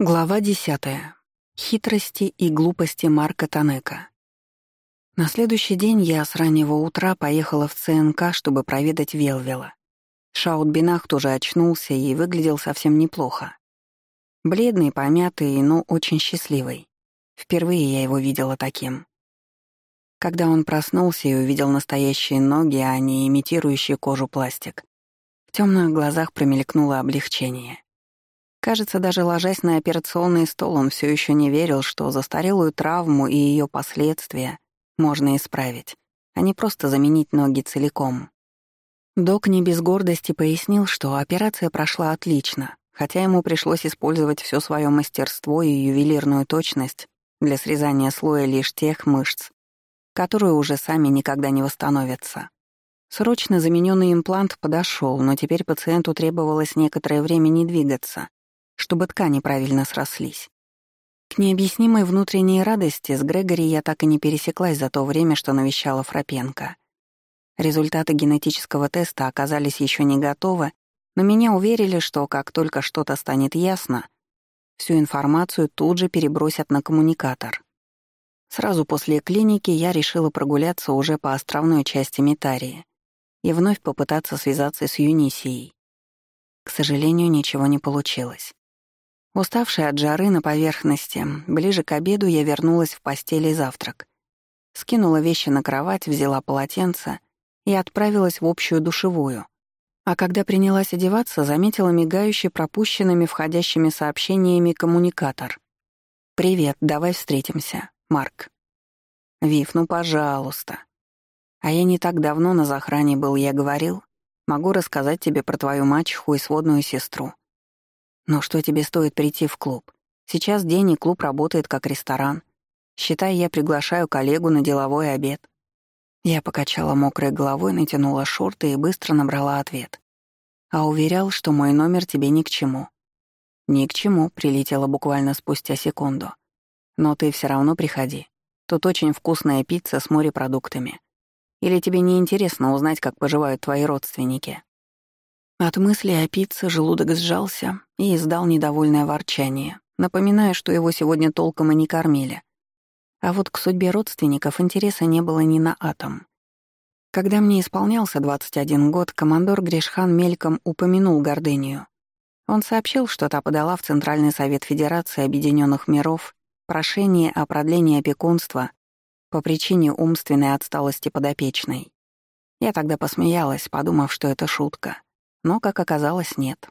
Глава десятая. Хитрости и глупости Марка Танека. На следующий день я с раннего утра поехала в ЦНК, чтобы проведать Велвела. Шаутбинах тоже очнулся и выглядел совсем неплохо. Бледный, помятый, но очень счастливый. Впервые я его видела таким. Когда он проснулся и увидел настоящие ноги, а не имитирующие кожу пластик, в темных глазах промелькнуло облегчение. Кажется, даже ложась на операционный стол, он все еще не верил, что застарелую травму и ее последствия можно исправить, а не просто заменить ноги целиком. Док не без гордости пояснил, что операция прошла отлично, хотя ему пришлось использовать все свое мастерство и ювелирную точность для срезания слоя лишь тех мышц, которые уже сами никогда не восстановятся. Срочно замененный имплант подошел, но теперь пациенту требовалось некоторое время не двигаться, чтобы ткани правильно срослись. К необъяснимой внутренней радости с Грегори я так и не пересеклась за то время, что навещала Фрапенко. Результаты генетического теста оказались еще не готовы, но меня уверили, что как только что-то станет ясно, всю информацию тут же перебросят на коммуникатор. Сразу после клиники я решила прогуляться уже по островной части Митарии и вновь попытаться связаться с Юнисией. К сожалению, ничего не получилось. Уставшая от жары на поверхности, ближе к обеду я вернулась в постели и завтрак. Скинула вещи на кровать, взяла полотенце и отправилась в общую душевую. А когда принялась одеваться, заметила мигающий пропущенными входящими сообщениями коммуникатор. «Привет, давай встретимся. Марк». «Вив, ну пожалуйста». «А я не так давно на захране был, я говорил. Могу рассказать тебе про твою мачеху и сводную сестру. Но что тебе стоит прийти в клуб? Сейчас день, и клуб работает как ресторан. Считай, я приглашаю коллегу на деловой обед. Я покачала мокрой головой, натянула шорты и быстро набрала ответ. А уверял, что мой номер тебе ни к чему. Ни к чему, прилетела буквально спустя секунду. Но ты все равно приходи. Тут очень вкусная пицца с морепродуктами. Или тебе не интересно узнать, как поживают твои родственники? От мысли о пицце желудок сжался и издал недовольное ворчание, напоминая, что его сегодня толком и не кормили. А вот к судьбе родственников интереса не было ни на атом. Когда мне исполнялся 21 год, командор Гришхан мельком упомянул Гордынию. Он сообщил, что та подала в Центральный совет Федерации Объединенных Миров прошение о продлении опекунства по причине умственной отсталости подопечной. Я тогда посмеялась, подумав, что это шутка но, как оказалось, нет.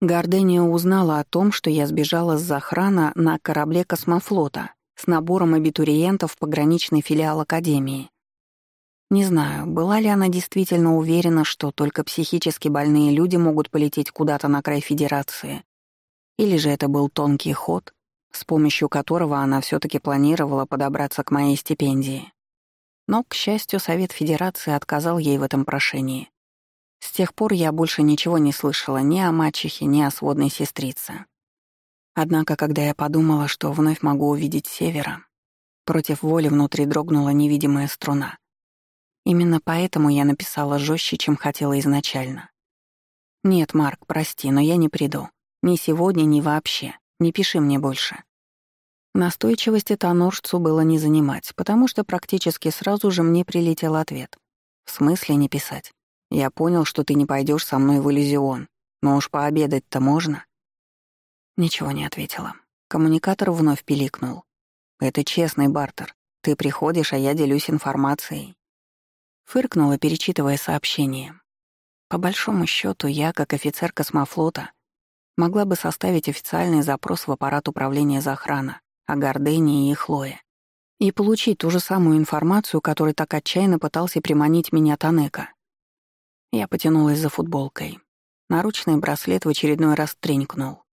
Гордения узнала о том, что я сбежала с захрана на корабле космофлота с набором абитуриентов в пограничный филиал Академии. Не знаю, была ли она действительно уверена, что только психически больные люди могут полететь куда-то на край Федерации, или же это был тонкий ход, с помощью которого она все таки планировала подобраться к моей стипендии. Но, к счастью, Совет Федерации отказал ей в этом прошении. С тех пор я больше ничего не слышала ни о мачехе, ни о сводной сестрице. Однако, когда я подумала, что вновь могу увидеть севера, против воли внутри дрогнула невидимая струна. Именно поэтому я написала жестче, чем хотела изначально. «Нет, Марк, прости, но я не приду. Ни сегодня, ни вообще. Не пиши мне больше». Настойчивости Тоноржцу было не занимать, потому что практически сразу же мне прилетел ответ. «В смысле не писать? Я понял, что ты не пойдешь со мной в иллюзион. Но уж пообедать-то можно?» Ничего не ответила. Коммуникатор вновь пиликнул. «Это честный бартер. Ты приходишь, а я делюсь информацией». Фыркнула, перечитывая сообщение. По большому счету, я, как офицер космофлота, могла бы составить официальный запрос в аппарат управления захрана о Гордении и Хлое и получить ту же самую информацию, которой так отчаянно пытался приманить меня Танека. Я потянулась за футболкой. Наручный браслет в очередной раз тренькнул.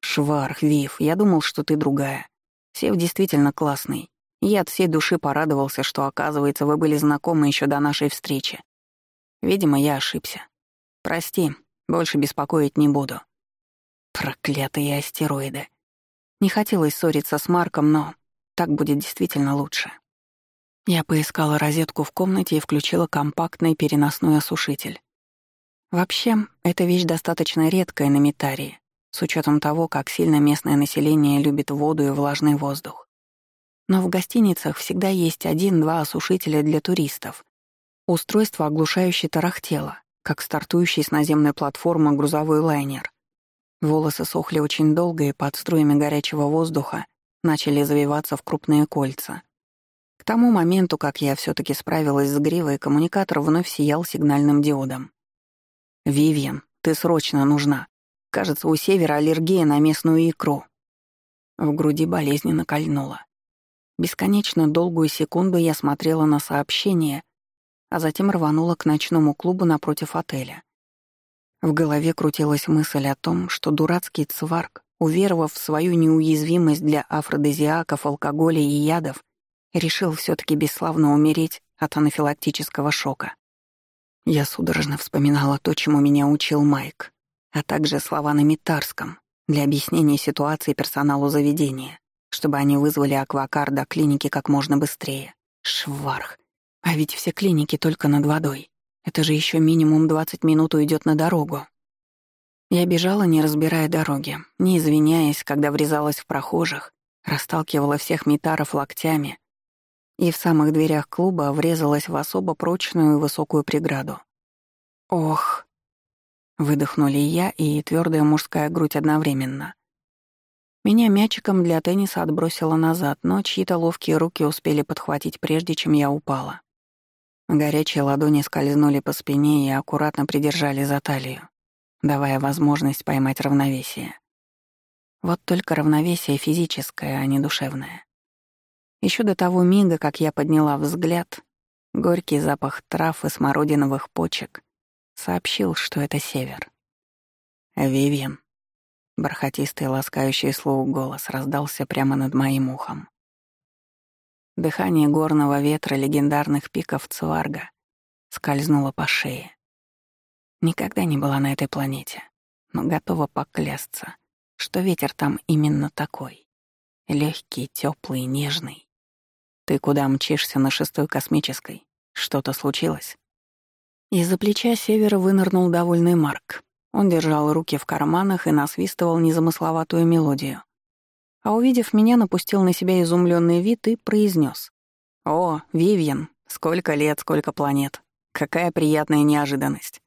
«Шварх, Вив, я думал, что ты другая. Сев действительно классный. Я от всей души порадовался, что, оказывается, вы были знакомы еще до нашей встречи. Видимо, я ошибся. Прости, больше беспокоить не буду. Проклятые астероиды. Не хотелось ссориться с Марком, но так будет действительно лучше. Я поискала розетку в комнате и включила компактный переносной осушитель. Вообще, эта вещь достаточно редкая на Митарии. с учетом того, как сильно местное население любит воду и влажный воздух. Но в гостиницах всегда есть один-два осушителя для туристов. Устройство оглушающе тарахтело, как стартующий с наземной платформы грузовой лайнер. Волосы сохли очень долго и под струями горячего воздуха начали завиваться в крупные кольца. Тому моменту, как я все таки справилась с гривой, коммуникатор вновь сиял сигнальным диодом. «Вивьен, ты срочно нужна. Кажется, у Севера аллергия на местную икру». В груди болезненно кольнуло. Бесконечно долгую секунду я смотрела на сообщение, а затем рванула к ночному клубу напротив отеля. В голове крутилась мысль о том, что дурацкий цварк, уверовав в свою неуязвимость для афродизиаков, алкоголя и ядов, решил все таки бесславно умереть от анафилактического шока. Я судорожно вспоминала то, чему меня учил Майк, а также слова на митарском для объяснения ситуации персоналу заведения, чтобы они вызвали аквакар до клиники как можно быстрее. Шварх. А ведь все клиники только над водой. Это же еще минимум 20 минут уйдет на дорогу. Я бежала, не разбирая дороги, не извиняясь, когда врезалась в прохожих, расталкивала всех метаров локтями и в самых дверях клуба врезалась в особо прочную и высокую преграду. «Ох!» — выдохнули я и твердая мужская грудь одновременно. Меня мячиком для тенниса отбросило назад, но чьи-то ловкие руки успели подхватить, прежде чем я упала. Горячие ладони скользнули по спине и аккуратно придержали за талию, давая возможность поймать равновесие. Вот только равновесие физическое, а не душевное. Еще до того мига, как я подняла взгляд, горький запах трав и смородиновых почек сообщил, что это север. «Вивьен», — бархатистый ласкающий слух голос раздался прямо над моим ухом. Дыхание горного ветра легендарных пиков Цварга скользнуло по шее. Никогда не была на этой планете, но готова поклясться, что ветер там именно такой. Легкий, теплый, нежный. Ты куда мчишься на шестой космической? Что-то случилось? Из-за плеча севера вынырнул довольный Марк. Он держал руки в карманах и насвистывал незамысловатую мелодию а увидев меня, напустил на себя изумленный вид и произнес: «О, Вивьен, сколько лет, сколько планет. Какая приятная неожиданность.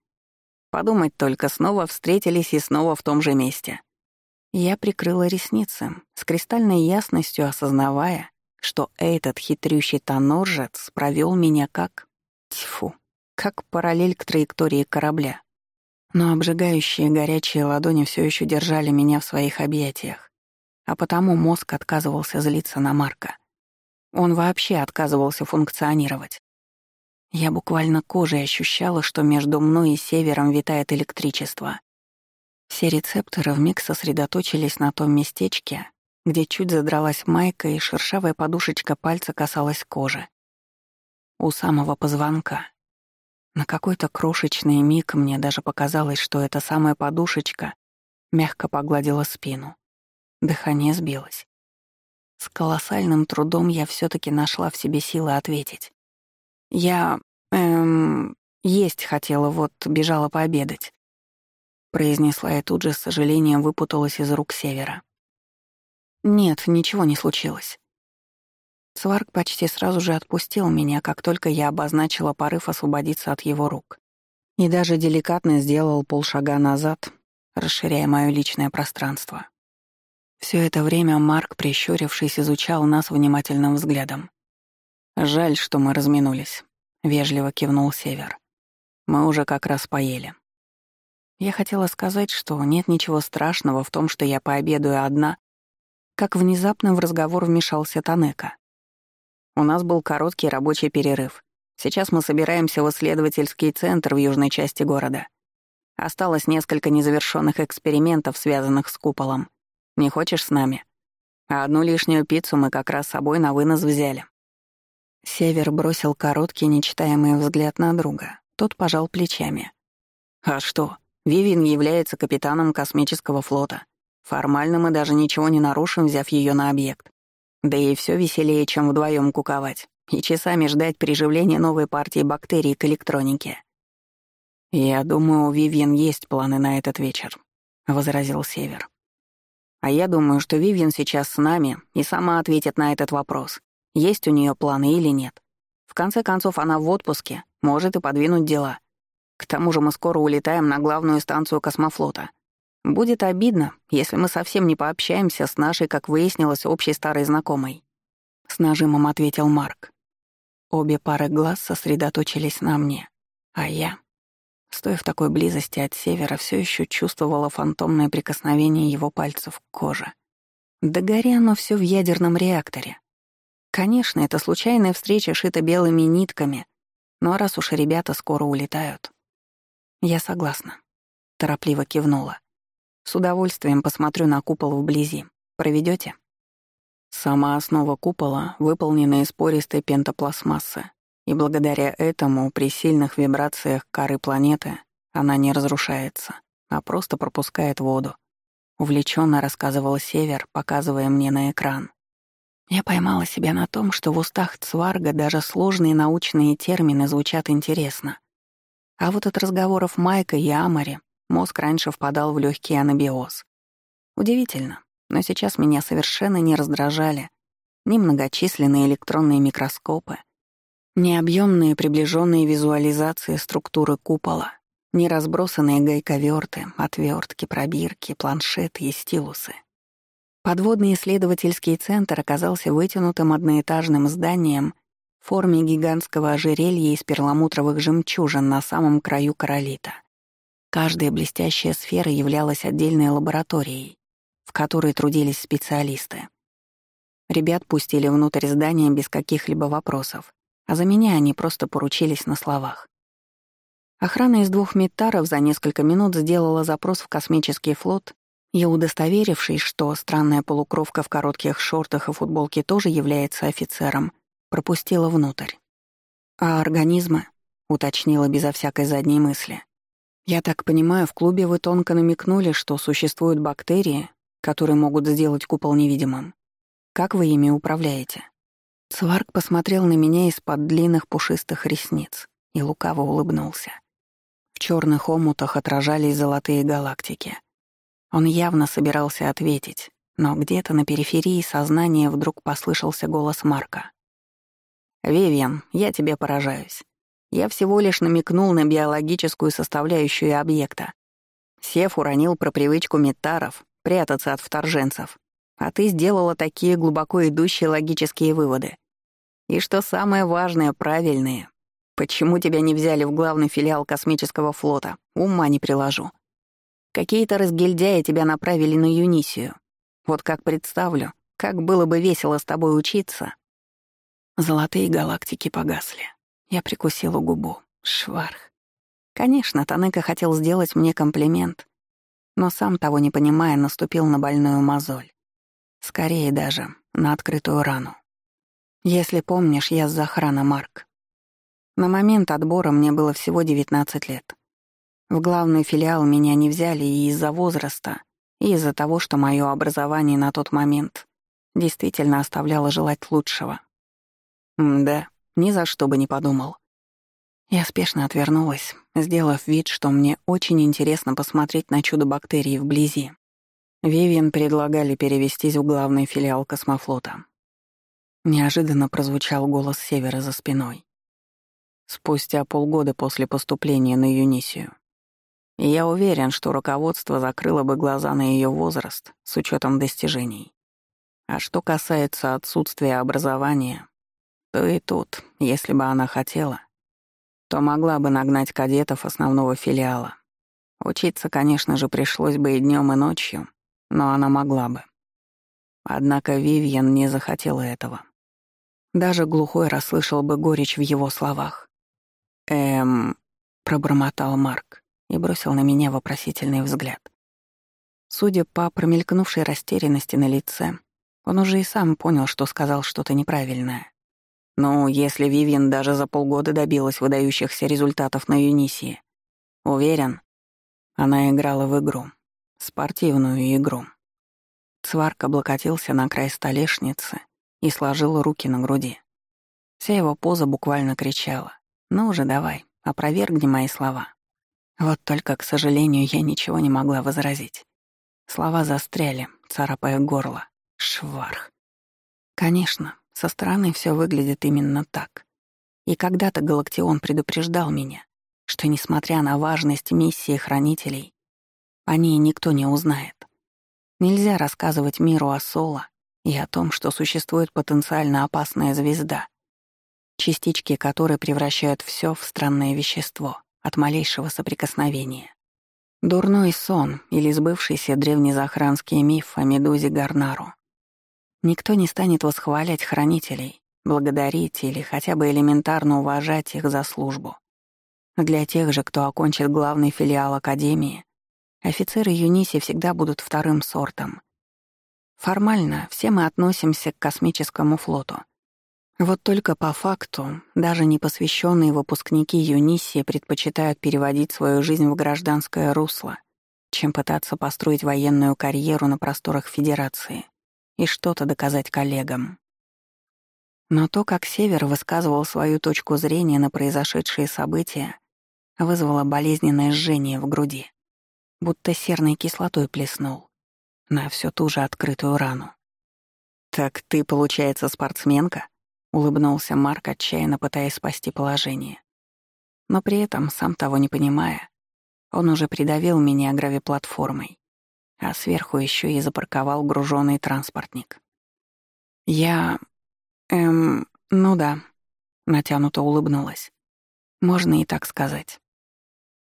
Подумать только, снова встретились и снова в том же месте». Я прикрыла ресницы, с кристальной ясностью осознавая, что этот хитрющий тоноржец провел меня как... Тьфу, как параллель к траектории корабля. Но обжигающие горячие ладони все еще держали меня в своих объятиях а потому мозг отказывался злиться на Марка. Он вообще отказывался функционировать. Я буквально кожей ощущала, что между мной и севером витает электричество. Все рецепторы вмиг сосредоточились на том местечке, где чуть задралась майка и шершавая подушечка пальца касалась кожи. У самого позвонка. На какой-то крошечный миг мне даже показалось, что эта самая подушечка мягко погладила спину. Дыхание сбилось. С колоссальным трудом я все таки нашла в себе силы ответить. Я, эм, есть хотела, вот бежала пообедать. Произнесла и тут же с сожалением выпуталась из рук севера. Нет, ничего не случилось. Сварк почти сразу же отпустил меня, как только я обозначила порыв освободиться от его рук. И даже деликатно сделал полшага назад, расширяя мое личное пространство. Все это время Марк, прищурившись, изучал нас внимательным взглядом. «Жаль, что мы разминулись», — вежливо кивнул Север. «Мы уже как раз поели». Я хотела сказать, что нет ничего страшного в том, что я пообедаю одна, как внезапно в разговор вмешался Танека. У нас был короткий рабочий перерыв. Сейчас мы собираемся в исследовательский центр в южной части города. Осталось несколько незавершенных экспериментов, связанных с куполом. Не хочешь с нами? А одну лишнюю пиццу мы как раз с собой на вынос взяли». Север бросил короткий, нечитаемый взгляд на друга. Тот пожал плечами. «А что? Вивин является капитаном космического флота. Формально мы даже ничего не нарушим, взяв ее на объект. Да и все веселее, чем вдвоем куковать и часами ждать приживления новой партии бактерий к электронике. «Я думаю, у Вивьен есть планы на этот вечер», — возразил Север. А я думаю, что Вивьен сейчас с нами и сама ответит на этот вопрос, есть у нее планы или нет. В конце концов, она в отпуске, может и подвинуть дела. К тому же мы скоро улетаем на главную станцию космофлота. Будет обидно, если мы совсем не пообщаемся с нашей, как выяснилось, общей старой знакомой. С нажимом ответил Марк. Обе пары глаз сосредоточились на мне, а я, стоя в такой близости от севера, все еще чувствовала фантомное прикосновение его пальцев к коже. Да гори оно все в ядерном реакторе. Конечно, это случайная встреча шита белыми нитками, но раз уж ребята скоро улетают. Я согласна. Торопливо кивнула. С удовольствием посмотрю на купол вблизи. Проведете? Сама основа купола выполнена из пористой пентопластмассы, и благодаря этому при сильных вибрациях коры планеты она не разрушается, а просто пропускает воду. Увлеченно рассказывал Север, показывая мне на экран. Я поймала себя на том, что в устах Цварга даже сложные научные термины звучат интересно. А вот от разговоров Майка и Амари мозг раньше впадал в легкий анабиоз. Удивительно, но сейчас меня совершенно не раздражали ни многочисленные электронные микроскопы, ни объемные приближенные визуализации структуры купола, ни разбросанные гайковерты, отвертки, пробирки, планшеты и стилусы. Подводный исследовательский центр оказался вытянутым одноэтажным зданием в форме гигантского ожерелья из перламутровых жемчужин на самом краю королита. Каждая блестящая сфера являлась отдельной лабораторией, в которой трудились специалисты. Ребят пустили внутрь здания без каких-либо вопросов, а за меня они просто поручились на словах. Охрана из двух метаров за несколько минут сделала запрос в космический флот и, удостоверившись, что странная полукровка в коротких шортах и футболке тоже является офицером, пропустила внутрь. «А организмы?» — уточнила безо всякой задней мысли. «Я так понимаю, в клубе вы тонко намекнули, что существуют бактерии, которые могут сделать купол невидимым. Как вы ими управляете?» Цварк посмотрел на меня из-под длинных пушистых ресниц и лукаво улыбнулся. В черных омутах отражались золотые галактики. Он явно собирался ответить, но где-то на периферии сознания вдруг послышался голос Марка. «Вивьен, я тебе поражаюсь. Я всего лишь намекнул на биологическую составляющую объекта. Сев уронил про привычку метаров прятаться от вторженцев, а ты сделала такие глубоко идущие логические выводы. И что самое важное, правильные. Почему тебя не взяли в главный филиал космического флота? Ума не приложу. Какие-то разгильдяи тебя направили на Юнисию. Вот как представлю, как было бы весело с тобой учиться. Золотые галактики погасли. Я прикусила губу. Шварх. Конечно, Танека хотел сделать мне комплимент, но сам того не понимая, наступил на больную мозоль. Скорее даже на открытую рану. Если помнишь, я с Захрана Марк. На момент отбора мне было всего 19 лет. В главный филиал меня не взяли и из-за возраста, и из-за того, что мое образование на тот момент действительно оставляло желать лучшего. Да, ни за что бы не подумал. Я спешно отвернулась, сделав вид, что мне очень интересно посмотреть на чудо бактерий вблизи. Вивиан предлагали перевестись в главный филиал космофлота. Неожиданно прозвучал голос Севера за спиной. Спустя полгода после поступления на Юнисию. И я уверен, что руководство закрыло бы глаза на ее возраст с учетом достижений. А что касается отсутствия образования, то и тут, если бы она хотела, то могла бы нагнать кадетов основного филиала. Учиться, конечно же, пришлось бы и днем, и ночью, но она могла бы. Однако Вивьен не захотела этого. Даже глухой расслышал бы горечь в его словах. «Эм...» — пробормотал Марк и бросил на меня вопросительный взгляд. Судя по промелькнувшей растерянности на лице, он уже и сам понял, что сказал что-то неправильное. Ну, если Вивьен даже за полгода добилась выдающихся результатов на Юнисии, уверен, она играла в игру, спортивную игру. Цварк облокотился на край столешницы и сложил руки на груди. Вся его поза буквально кричала. «Ну уже давай, опровергни мои слова». Вот только, к сожалению, я ничего не могла возразить. Слова застряли, царапая горло. Шварх. Конечно, со стороны все выглядит именно так. И когда-то Галактион предупреждал меня, что, несмотря на важность миссии хранителей, о ней никто не узнает. Нельзя рассказывать миру о Соло и о том, что существует потенциально опасная звезда, частички которой превращают все в странное вещество от малейшего соприкосновения. Дурной сон или сбывшийся древнезахранский миф о медузе Гарнару. Никто не станет восхвалять хранителей, благодарить или хотя бы элементарно уважать их за службу. Для тех же, кто окончит главный филиал Академии, офицеры Юниси всегда будут вторым сортом. Формально все мы относимся к космическому флоту. Вот только по факту даже непосвященные выпускники Юниси предпочитают переводить свою жизнь в гражданское русло, чем пытаться построить военную карьеру на просторах Федерации и что-то доказать коллегам. Но то, как Север высказывал свою точку зрения на произошедшие события, вызвало болезненное жжение в груди, будто серной кислотой плеснул на всю ту же открытую рану. «Так ты, получается, спортсменка?» — улыбнулся Марк, отчаянно пытаясь спасти положение. Но при этом, сам того не понимая, он уже придавил меня гравиплатформой, а сверху еще и запарковал груженный транспортник. Я Эм, ну да, натянуто улыбнулась. Можно и так сказать.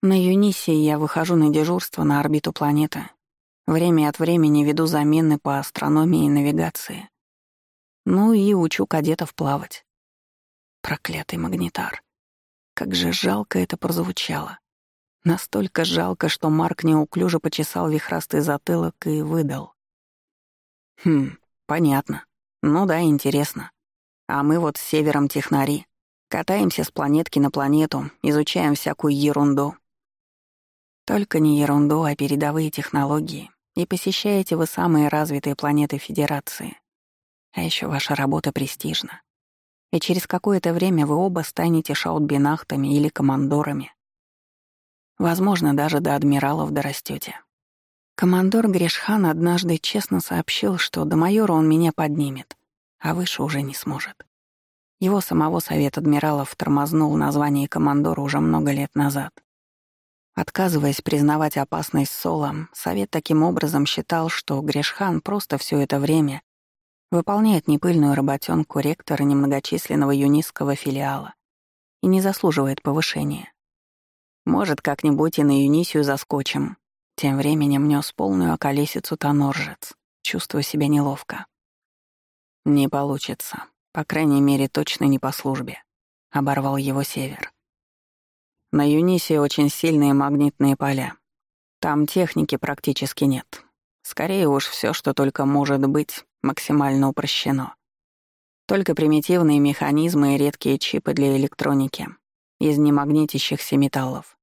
На Юнисе я выхожу на дежурство на орбиту планеты. Время от времени веду замены по астрономии и навигации. Ну и учу кадетов плавать. Проклятый магнитар. Как же жалко это прозвучало. Настолько жалко, что Марк неуклюже почесал вихрастый затылок и выдал. «Хм, понятно. Ну да, интересно. А мы вот с севером технари. Катаемся с планетки на планету, изучаем всякую ерунду. Только не ерунду, а передовые технологии. И посещаете вы самые развитые планеты Федерации. А еще ваша работа престижна. И через какое-то время вы оба станете шаутбинахтами или командорами. Возможно, даже до адмиралов дорастете. Командор Грешхан однажды честно сообщил, что до майора он меня поднимет а выше уже не сможет. Его самого совет адмиралов тормознул название командора уже много лет назад. Отказываясь признавать опасность Соло, совет таким образом считал, что Грешхан просто все это время выполняет непыльную работенку ректора немногочисленного юнистского филиала и не заслуживает повышения. Может, как-нибудь и на Юнисию заскочим. Тем временем нес полную околесицу тоноржец, чувствуя себя неловко. «Не получится. По крайней мере, точно не по службе», — оборвал его Север. «На Юнисе очень сильные магнитные поля. Там техники практически нет. Скорее уж все, что только может быть, максимально упрощено. Только примитивные механизмы и редкие чипы для электроники из немагнитящихся металлов.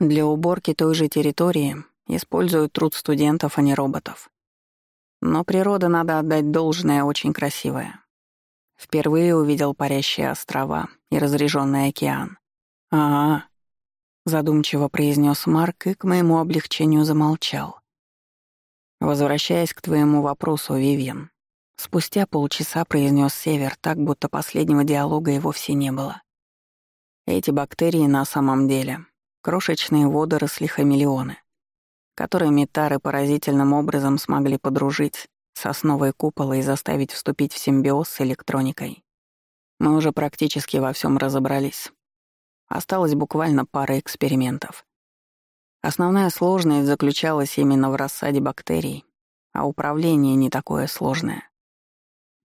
Для уборки той же территории используют труд студентов, а не роботов. Но природа, надо отдать должное, очень красивая. Впервые увидел парящие острова и разреженный океан. «Ага», — задумчиво произнес Марк и к моему облегчению замолчал. «Возвращаясь к твоему вопросу, Вивьен», спустя полчаса произнес Север так, будто последнего диалога и вовсе не было. Эти бактерии на самом деле — крошечные водоросли хамелеоны которые метары поразительным образом смогли подружить с основой купола и заставить вступить в симбиоз с электроникой. Мы уже практически во всем разобрались. Осталось буквально пара экспериментов. Основная сложность заключалась именно в рассаде бактерий, а управление не такое сложное.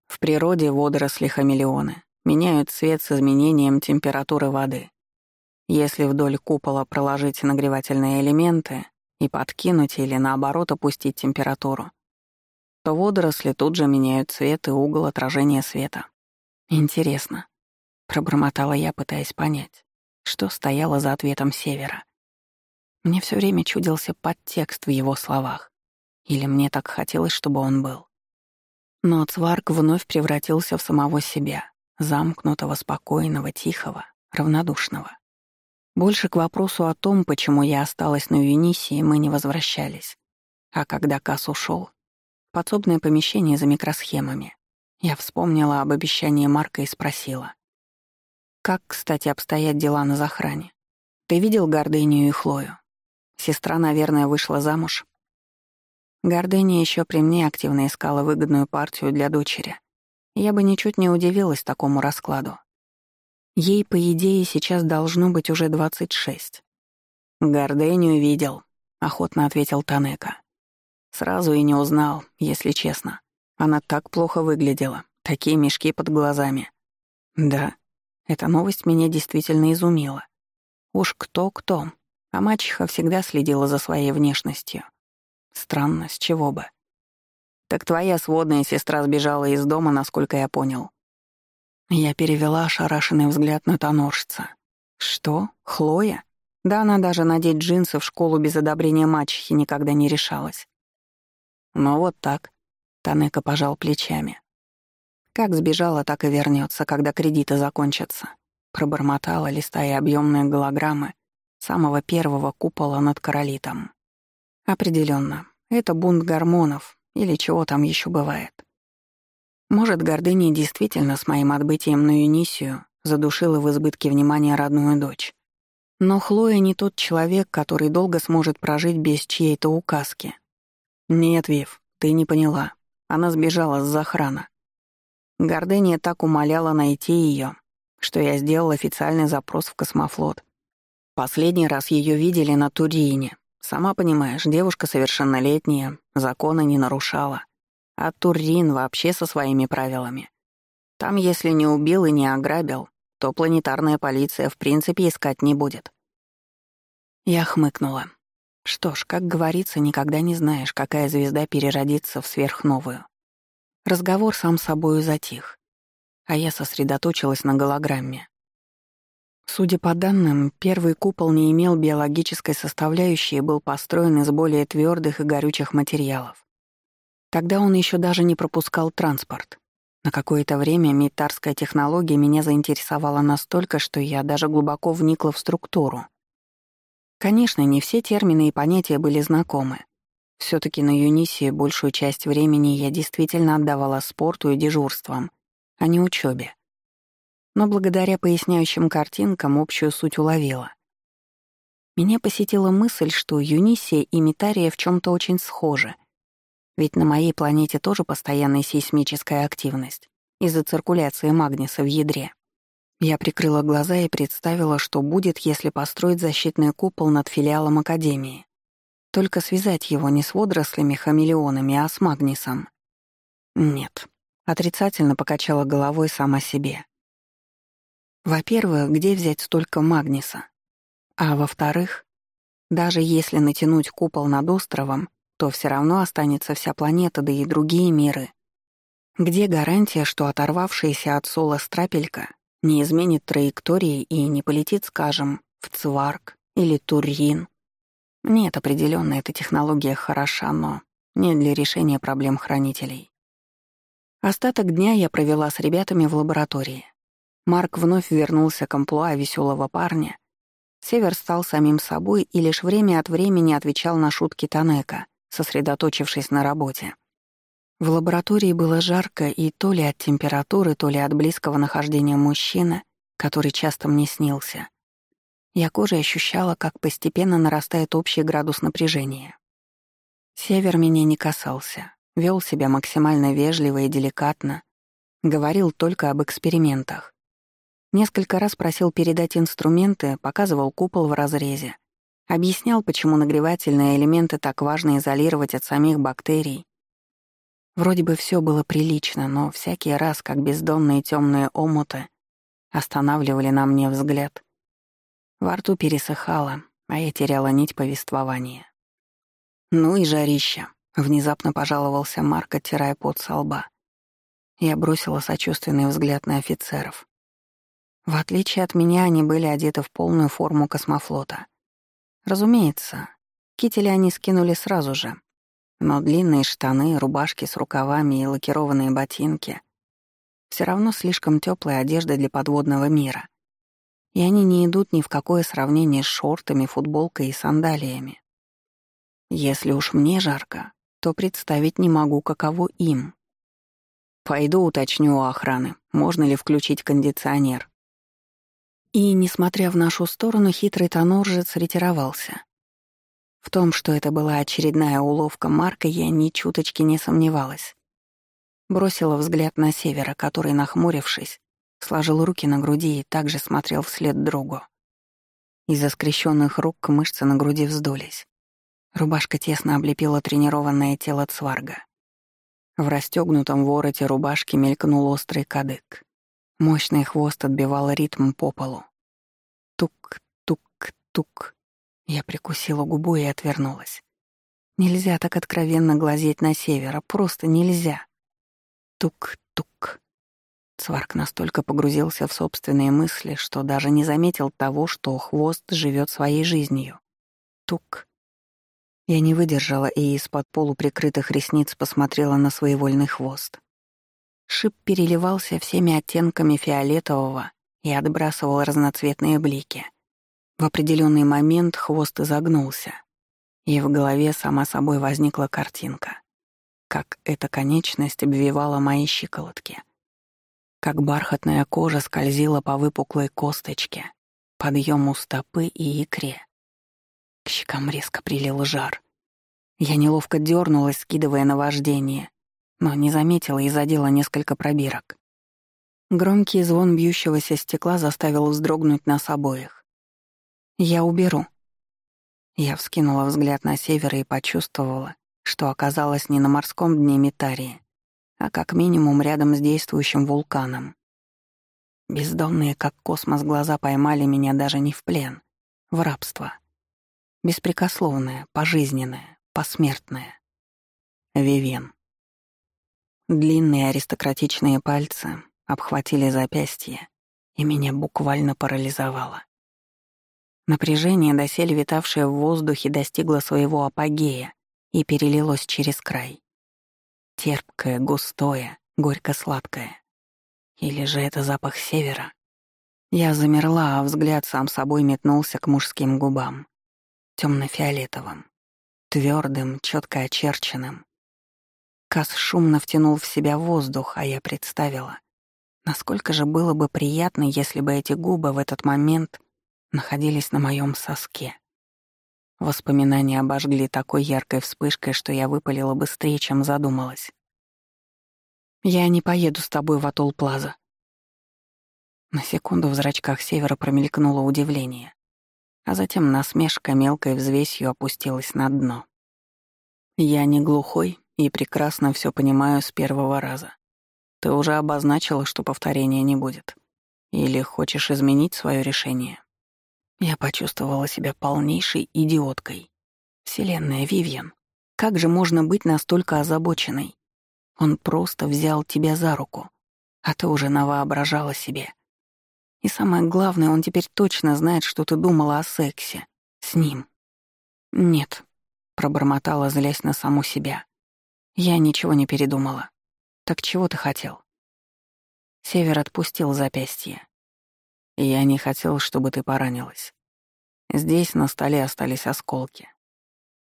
В природе водоросли-хамелеоны меняют цвет с изменением температуры воды. Если вдоль купола проложить нагревательные элементы, и подкинуть или наоборот опустить температуру, то водоросли тут же меняют цвет и угол отражения света. Интересно, пробормотала я, пытаясь понять, что стояло за ответом севера. Мне все время чудился подтекст в его словах. Или мне так хотелось, чтобы он был. Но Цварк вновь превратился в самого себя, замкнутого, спокойного, тихого, равнодушного. Больше к вопросу о том, почему я осталась на Юнисии, мы не возвращались. А когда Касс ушел, подсобное помещение за микросхемами, я вспомнила об обещании Марка и спросила. «Как, кстати, обстоят дела на захране? Ты видел Гордынию и Хлою? Сестра, наверное, вышла замуж?» Гордыня еще при мне активно искала выгодную партию для дочери. Я бы ничуть не удивилась такому раскладу. Ей, по идее, сейчас должно быть уже 26. «Гордыню видел», — охотно ответил Танека. Сразу и не узнал, если честно. Она так плохо выглядела, такие мешки под глазами. Да, эта новость меня действительно изумила. Уж кто-кто, а мачеха всегда следила за своей внешностью. Странно, с чего бы. Так твоя сводная сестра сбежала из дома, насколько я понял. Я перевела ошарашенный взгляд на тоноржца. Что? Хлоя? Да она даже надеть джинсы в школу без одобрения мачехи никогда не решалась. Ну вот так. Танека пожал плечами. Как сбежала, так и вернется, когда кредиты закончатся. Пробормотала, листая объемные голограммы самого первого купола над королитом. Определенно, это бунт гормонов или чего там еще бывает. Может, гордыня действительно с моим отбытием на Юнисию задушила в избытке внимания родную дочь. Но Хлоя не тот человек, который долго сможет прожить без чьей-то указки. Нет, Вив, ты не поняла. Она сбежала с захрана. Гордыня так умоляла найти ее, что я сделал официальный запрос в космофлот. Последний раз ее видели на Турине. Сама понимаешь, девушка совершеннолетняя, законы не нарушала. А Турин вообще со своими правилами. Там, если не убил и не ограбил, то планетарная полиция в принципе искать не будет. Я хмыкнула. Что ж, как говорится, никогда не знаешь, какая звезда переродится в сверхновую. Разговор сам собою затих, а я сосредоточилась на голограмме. Судя по данным, первый купол не имел биологической составляющей и был построен из более твердых и горючих материалов. Тогда он еще даже не пропускал транспорт. На какое-то время митарская технология меня заинтересовала настолько, что я даже глубоко вникла в структуру. Конечно, не все термины и понятия были знакомы. все таки на Юнисии большую часть времени я действительно отдавала спорту и дежурствам, а не учебе. Но благодаря поясняющим картинкам общую суть уловила. Меня посетила мысль, что Юнисия и Митария в чем то очень схожи. Ведь на моей планете тоже постоянная сейсмическая активность из-за циркуляции магниса в ядре. Я прикрыла глаза и представила, что будет, если построить защитный купол над филиалом Академии. Только связать его не с водорослями-хамелеонами, а с Магнисом. Нет. Отрицательно покачала головой сама себе. Во-первых, где взять столько Магниса? А во-вторых, даже если натянуть купол над островом, то все равно останется вся планета, да и другие миры. Где гарантия, что оторвавшаяся от Сола страпелька не изменит траектории и не полетит, скажем, в Цварк или Туррин. Нет, определенно эта технология хороша, но не для решения проблем хранителей. Остаток дня я провела с ребятами в лаборатории. Марк вновь вернулся к амплуа веселого парня. Север стал самим собой и лишь время от времени отвечал на шутки Танека, сосредоточившись на работе. В лаборатории было жарко и то ли от температуры, то ли от близкого нахождения мужчины, который часто мне снился. Я кожей ощущала, как постепенно нарастает общий градус напряжения. Север меня не касался, вел себя максимально вежливо и деликатно, говорил только об экспериментах. Несколько раз просил передать инструменты, показывал купол в разрезе, объяснял, почему нагревательные элементы так важно изолировать от самих бактерий Вроде бы все было прилично, но всякий раз, как бездонные темные омуты останавливали на мне взгляд, во рту пересыхало, а я теряла нить повествования. «Ну и жарища», — внезапно пожаловался Марк, оттирая пот со лба. Я бросила сочувственный взгляд на офицеров. В отличие от меня, они были одеты в полную форму космофлота. Разумеется, кители они скинули сразу же, но длинные штаны, рубашки с рукавами и лакированные ботинки — все равно слишком теплая одежда для подводного мира. И они не идут ни в какое сравнение с шортами, футболкой и сандалиями. Если уж мне жарко, то представить не могу, каково им. Пойду уточню у охраны, можно ли включить кондиционер. И, несмотря в нашу сторону, хитрый тоноржец ретировался. В том, что это была очередная уловка Марка, я ни чуточки не сомневалась. Бросила взгляд на севера, который, нахмурившись, сложил руки на груди и также смотрел вслед другу. Из-за скрещенных рук мышцы на груди вздулись. Рубашка тесно облепила тренированное тело цварга. В расстегнутом вороте рубашки мелькнул острый кадык. Мощный хвост отбивал ритм по полу. Тук-тук-тук. Я прикусила губу и отвернулась. Нельзя так откровенно глазеть на севера, просто нельзя. Тук-тук. Цварк настолько погрузился в собственные мысли, что даже не заметил того, что хвост живет своей жизнью. Тук. Я не выдержала и из-под полуприкрытых ресниц посмотрела на своевольный хвост. Шип переливался всеми оттенками фиолетового и отбрасывал разноцветные блики. В определенный момент хвост изогнулся, и в голове сама собой возникла картинка. Как эта конечность обвивала мои щиколотки. Как бархатная кожа скользила по выпуклой косточке, подъему стопы и икре. К щекам резко прилил жар. Я неловко дернулась, скидывая наваждение, но не заметила и задела несколько пробирок. Громкий звон бьющегося стекла заставил вздрогнуть нас обоих. «Я уберу». Я вскинула взгляд на север и почувствовала, что оказалась не на морском дне Митарии, а как минимум рядом с действующим вулканом. Бездомные, как космос, глаза поймали меня даже не в плен, в рабство. Беспрекословное, пожизненное, посмертное. Вивен. Длинные аристократичные пальцы обхватили запястье, и меня буквально парализовало. Напряжение, доселе витавшее в воздухе, достигло своего апогея и перелилось через край. Терпкое, густое, горько-сладкое. Или же это запах севера? Я замерла, а взгляд сам собой метнулся к мужским губам, темно-фиолетовым, твердым, четко очерченным, Кас шумно втянул в себя воздух, а я представила, насколько же было бы приятно, если бы эти губы в этот момент находились на моем соске. Воспоминания обожгли такой яркой вспышкой, что я выпалила быстрее, чем задумалась. «Я не поеду с тобой в Атолл Плаза». На секунду в зрачках Севера промелькнуло удивление, а затем насмешка мелкой взвесью опустилась на дно. «Я не глухой и прекрасно все понимаю с первого раза. Ты уже обозначила, что повторения не будет. Или хочешь изменить свое решение? Я почувствовала себя полнейшей идиоткой. Вселенная, Вивьен, как же можно быть настолько озабоченной? Он просто взял тебя за руку, а ты уже навоображала себе. И самое главное, он теперь точно знает, что ты думала о сексе. С ним. Нет, пробормотала, злясь на саму себя. Я ничего не передумала. Так чего ты хотел? Север отпустил запястье. Я не хотел, чтобы ты поранилась. Здесь на столе остались осколки.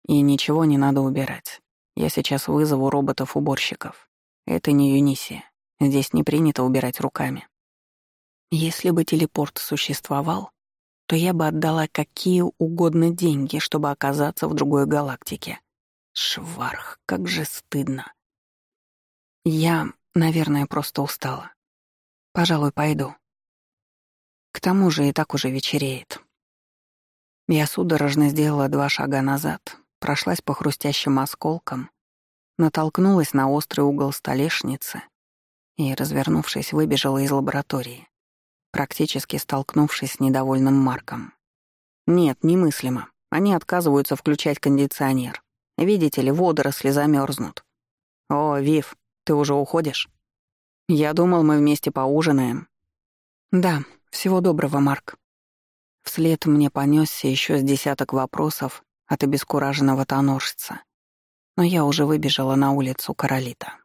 И ничего не надо убирать. Я сейчас вызову роботов-уборщиков. Это не Юнисия. Здесь не принято убирать руками. Если бы телепорт существовал, то я бы отдала какие угодно деньги, чтобы оказаться в другой галактике. Шварх, как же стыдно. Я, наверное, просто устала. Пожалуй, пойду. К тому же и так уже вечереет. Я судорожно сделала два шага назад, прошлась по хрустящим осколкам, натолкнулась на острый угол столешницы и, развернувшись, выбежала из лаборатории, практически столкнувшись с недовольным Марком. Нет, немыслимо. Они отказываются включать кондиционер. Видите ли, водоросли замерзнут. О, Вив, ты уже уходишь? Я думал, мы вместе поужинаем. Да, всего доброго, Марк. Вслед мне понесся еще с десяток вопросов от обескураженного тоножца. Но я уже выбежала на улицу Королита.